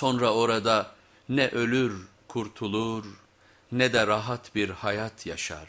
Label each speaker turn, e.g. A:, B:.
A: Sonra orada ne ölür kurtulur ne de rahat bir hayat yaşar.